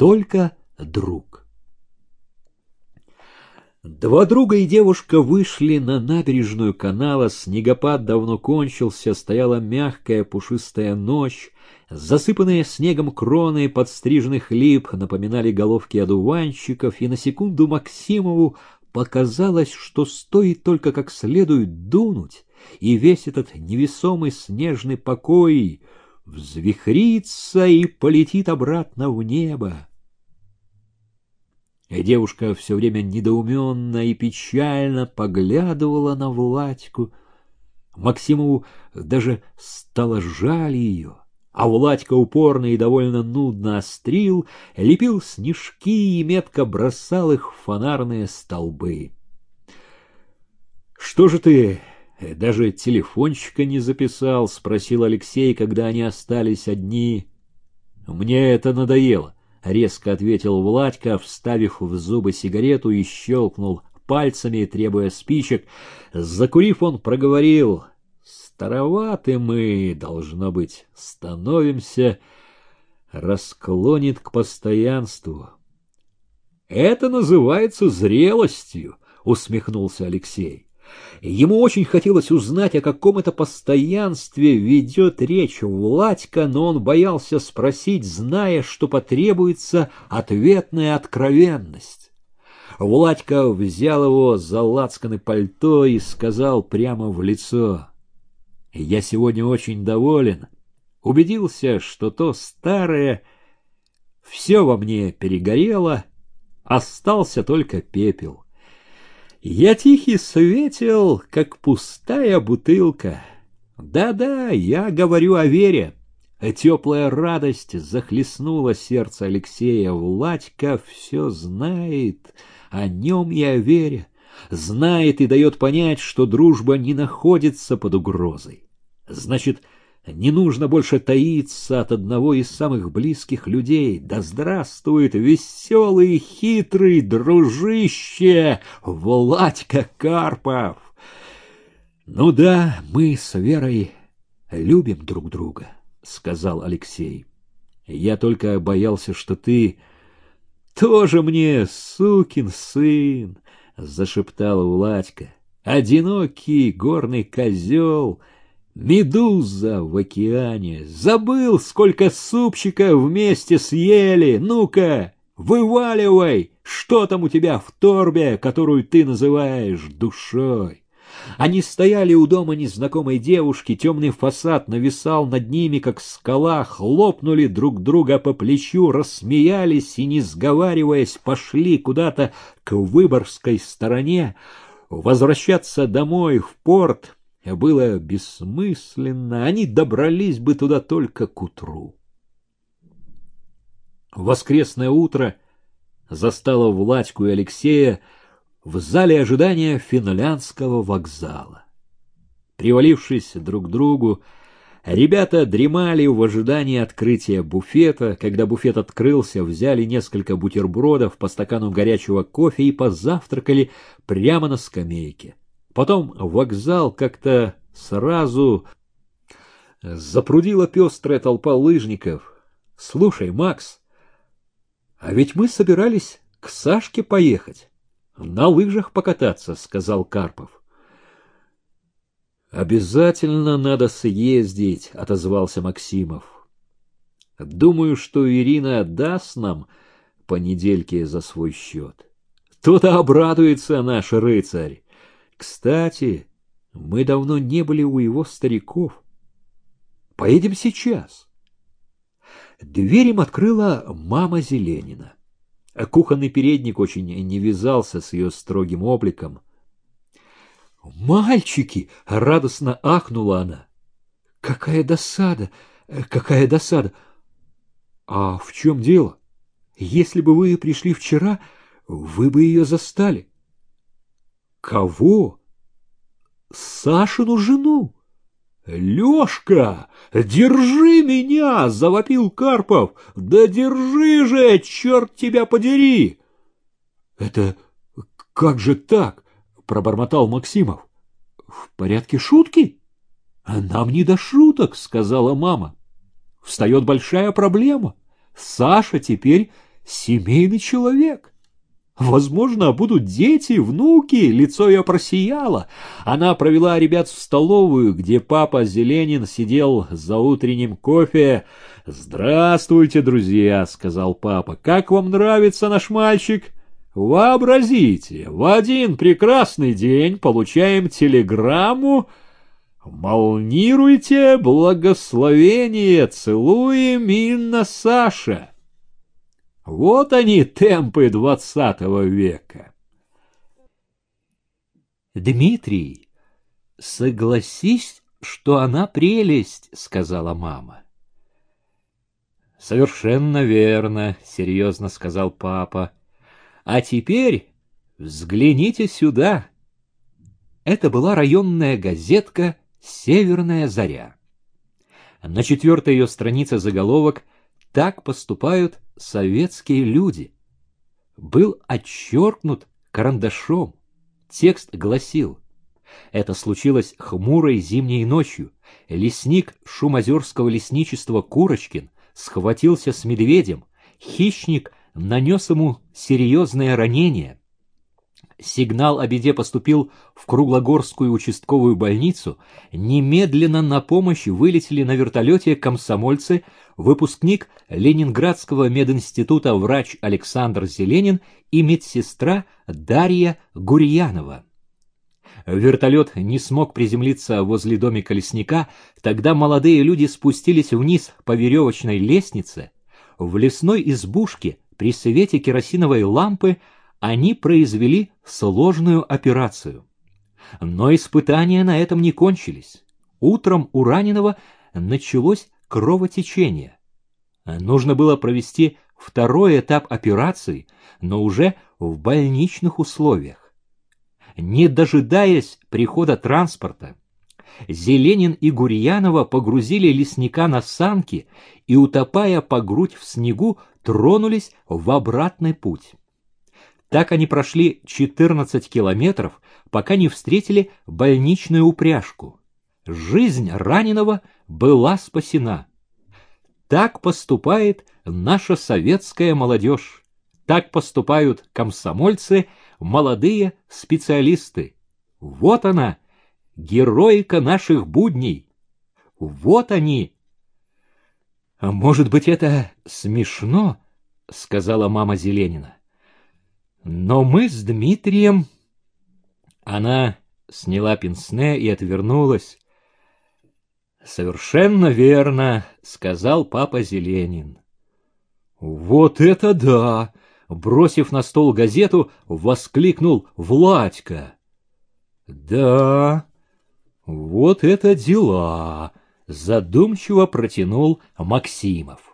только друг. Два друга и девушка вышли на набережную канала, снегопад давно кончился, стояла мягкая пушистая ночь, засыпанные снегом кроны подстриженных лип напоминали головки одуванчиков, и на секунду Максимову показалось, что стоит только как следует дунуть, и весь этот невесомый снежный покой взвихрится и полетит обратно в небо. Девушка все время недоуменно и печально поглядывала на Владьку. Максимову даже стало жаль ее, а Владька упорно и довольно нудно острил, лепил снежки и метко бросал их в фонарные столбы. — Что же ты даже телефончика не записал? — спросил Алексей, когда они остались одни. — Мне это надоело. — резко ответил Владька, вставив в зубы сигарету и щелкнул пальцами, требуя спичек. Закурив, он проговорил. «Староваты мы, должно быть, становимся, расклонит к постоянству». «Это называется зрелостью», — усмехнулся Алексей. Ему очень хотелось узнать, о каком это постоянстве ведет речь Владька, но он боялся спросить, зная, что потребуется ответная откровенность. Владька взял его за лацканы пальто и сказал прямо в лицо. «Я сегодня очень доволен. Убедился, что то старое все во мне перегорело, остался только пепел». Я тихий светил, как пустая бутылка. Да-да, я говорю о вере. Теплая радость захлестнула сердце Алексея. Владька все знает о нем и о вере. Знает и дает понять, что дружба не находится под угрозой. Значит, не нужно больше таиться от одного из самых близких людей. Да здравствует веселый, хитрый дружище Владька Карпов! Ну да, мы с Верой любим друг друга, сказал Алексей. Я только боялся, что ты тоже мне сукин сын, зашептала Владька. Одинокий горный козел — Медуза в океане. Забыл, сколько супчика вместе съели. Ну-ка, вываливай, что там у тебя в торбе, которую ты называешь душой. Они стояли у дома незнакомой девушки, темный фасад нависал над ними, как скала, хлопнули друг друга по плечу, рассмеялись и, не сговариваясь, пошли куда-то к Выборгской стороне. Возвращаться домой, в порт, было бессмысленно, они добрались бы туда только к утру. Воскресное утро застало Владьку и Алексея в зале ожидания финляндского вокзала. Привалившись друг к другу, ребята дремали в ожидании открытия буфета. Когда буфет открылся, взяли несколько бутербродов, по стакану горячего кофе и позавтракали прямо на скамейке. Потом вокзал как-то сразу запрудила пестрая толпа лыжников. Слушай, Макс, а ведь мы собирались к Сашке поехать, на лыжах покататься, сказал Карпов. Обязательно надо съездить, отозвался Максимов. Думаю, что Ирина даст нам по недельке за свой счет. То-то обрадуется наш рыцарь. Кстати, мы давно не были у его стариков. Поедем сейчас. Дверь им открыла мама Зеленина. Кухонный передник очень не вязался с ее строгим обликом. «Мальчики!» — радостно ахнула она. «Какая досада! Какая досада! А в чем дело? Если бы вы пришли вчера, вы бы ее застали. Кого? Сашину жену. Лёшка, держи меня, завопил Карпов. Да держи же, черт тебя подери. Это как же так? пробормотал Максимов. В порядке шутки? Нам не до шуток, сказала мама. Встает большая проблема. Саша теперь семейный человек. Возможно, будут дети, внуки, лицо ее просияло. Она провела ребят в столовую, где папа Зеленин сидел за утренним кофе. «Здравствуйте, друзья», — сказал папа. «Как вам нравится наш мальчик?» «Вообразите, в один прекрасный день получаем телеграмму «Молнируйте, благословение, целуем Инна Саша». Вот они, темпы двадцатого века. Дмитрий, согласись, что она прелесть, сказала мама. Совершенно верно, серьезно сказал папа. А теперь взгляните сюда. Это была районная газетка «Северная заря». На четвертой ее странице заголовок «Так поступают советские люди. Был отчеркнут карандашом. Текст гласил. Это случилось хмурой зимней ночью. Лесник шумозерского лесничества Курочкин схватился с медведем. Хищник нанес ему серьезное ранение. Сигнал о беде поступил в Круглогорскую участковую больницу. Немедленно на помощь вылетели на вертолете комсомольцы, выпускник Ленинградского мединститута врач Александр Зеленин и медсестра Дарья Гурьянова. Вертолет не смог приземлиться возле домика лесника, тогда молодые люди спустились вниз по веревочной лестнице. В лесной избушке при свете керосиновой лампы они произвели сложную операцию. Но испытания на этом не кончились. Утром у раненого началось кровотечение. Нужно было провести второй этап операции, но уже в больничных условиях. Не дожидаясь прихода транспорта, Зеленин и Гурьянова погрузили лесника на санки и, утопая по грудь в снегу, тронулись в обратный путь. Так они прошли 14 километров, пока не встретили больничную упряжку. Жизнь раненого была спасена. Так поступает наша советская молодежь. Так поступают комсомольцы, молодые специалисты. Вот она, героика наших будней. Вот они. А может быть, это смешно, сказала мама Зеленина. Но мы с Дмитрием... Она сняла пенсне и отвернулась. «Совершенно верно», — сказал папа Зеленин. «Вот это да!» — бросив на стол газету, воскликнул Владька. «Да, вот это дела!» — задумчиво протянул Максимов.